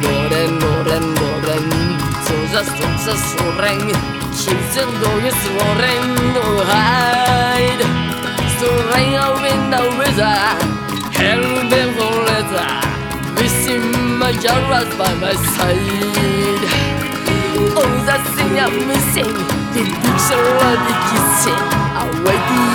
노래 노래 노래 쏟아 쏟아 소랭 심장도의 소랭 no hide soaring up in the weather held them forever wishing my young by my side all I'm missing the of the kissing away